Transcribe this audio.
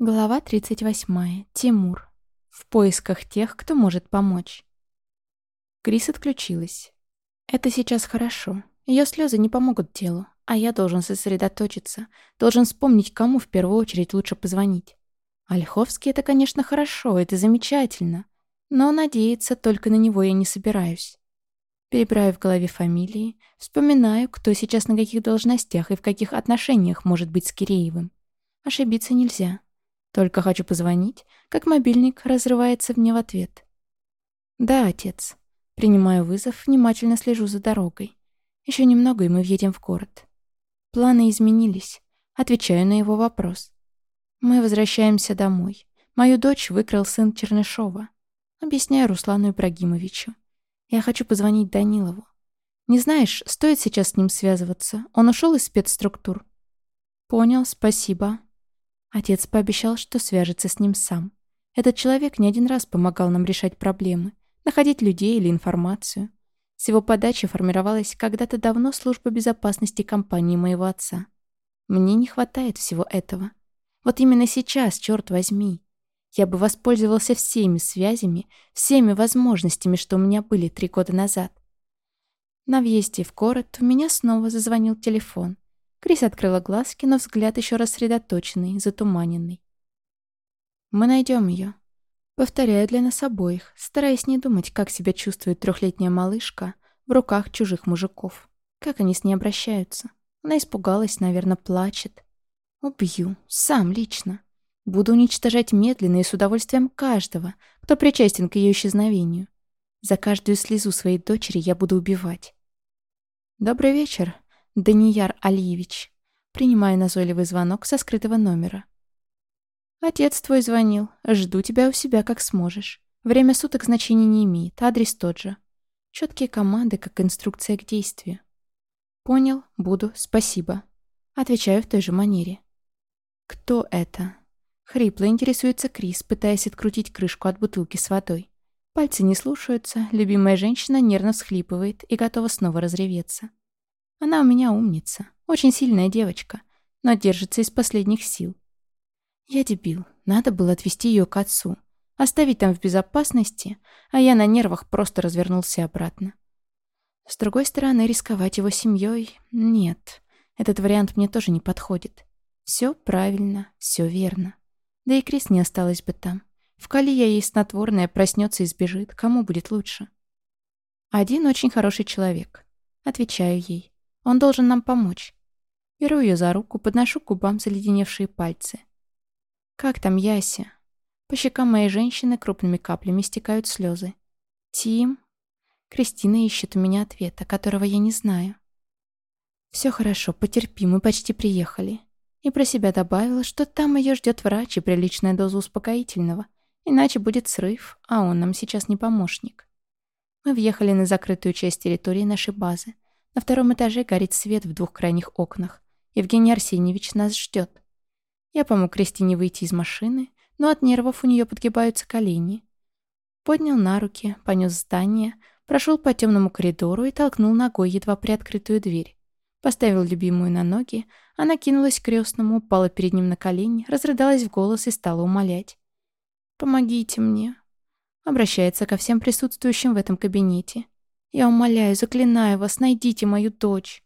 Глава 38. Тимур. В поисках тех, кто может помочь. Крис отключилась. Это сейчас хорошо. Ее слезы не помогут делу, а я должен сосредоточиться, должен вспомнить, кому в первую очередь лучше позвонить. Ольховский — это, конечно, хорошо, это замечательно, но надеяться только на него я не собираюсь. Перебираю в голове фамилии, вспоминаю, кто сейчас на каких должностях и в каких отношениях может быть с Киреевым. Ошибиться нельзя. Только хочу позвонить, как мобильник разрывается мне в ответ. «Да, отец». Принимаю вызов, внимательно слежу за дорогой. Еще немного, и мы въедем в город. Планы изменились. Отвечаю на его вопрос. Мы возвращаемся домой. Мою дочь выкрал сын Чернышова. Объясняю Руслану Ибрагимовичу. Я хочу позвонить Данилову. Не знаешь, стоит сейчас с ним связываться? Он ушел из спецструктур. Понял, спасибо. Отец пообещал, что свяжется с ним сам. Этот человек не один раз помогал нам решать проблемы, находить людей или информацию. С его подачи формировалась когда-то давно служба безопасности компании моего отца. Мне не хватает всего этого. Вот именно сейчас, черт возьми. Я бы воспользовался всеми связями, всеми возможностями, что у меня были три года назад. На въезде в город у меня снова зазвонил телефон. Крис открыла глазки, но взгляд еще рассредоточенный, затуманенный. «Мы найдем ее», — повторяю для нас обоих, стараясь не думать, как себя чувствует трехлетняя малышка в руках чужих мужиков. Как они с ней обращаются. Она испугалась, наверное, плачет. Убью. Сам лично. Буду уничтожать медленно и с удовольствием каждого, кто причастен к ее исчезновению. За каждую слезу своей дочери я буду убивать. «Добрый вечер», Данияр Алиевич. Принимаю назойливый звонок со скрытого номера. Отец твой звонил. Жду тебя у себя как сможешь. Время суток значения не имеет, адрес тот же. Четкие команды, как инструкция к действию. Понял, буду, спасибо. Отвечаю в той же манере. Кто это? Хрипло интересуется Крис, пытаясь открутить крышку от бутылки с водой. Пальцы не слушаются, любимая женщина нервно всхлипывает и готова снова разреветься. Она у меня умница, очень сильная девочка, но держится из последних сил. Я дебил, надо было отвезти ее к отцу, оставить там в безопасности, а я на нервах просто развернулся обратно. С другой стороны, рисковать его семьей нет. Этот вариант мне тоже не подходит. Все правильно, все верно. Да и Крис не осталась бы там. В я ей снотворное проснется и сбежит, кому будет лучше? Один очень хороший человек. Отвечаю ей. Он должен нам помочь. Беру ее за руку, подношу к губам заледеневшие пальцы. «Как там Яся?» По щекам моей женщины крупными каплями стекают слезы. «Тим?» Кристина ищет у меня ответа, которого я не знаю. «Все хорошо, потерпи, мы почти приехали». И про себя добавила, что там ее ждет врач и приличная доза успокоительного, иначе будет срыв, а он нам сейчас не помощник. Мы въехали на закрытую часть территории нашей базы. На втором этаже горит свет в двух крайних окнах. Евгений Арсеньевич нас ждет. Я помог Кристине выйти из машины, но от нервов у нее подгибаются колени. Поднял на руки, понес здание, прошел по темному коридору и толкнул ногой едва приоткрытую дверь. Поставил любимую на ноги, она кинулась к крестному, упала перед ним на колени, разрыдалась в голос и стала умолять. «Помогите мне», обращается ко всем присутствующим в этом кабинете. Я умоляю, заклинаю вас, найдите мою дочь.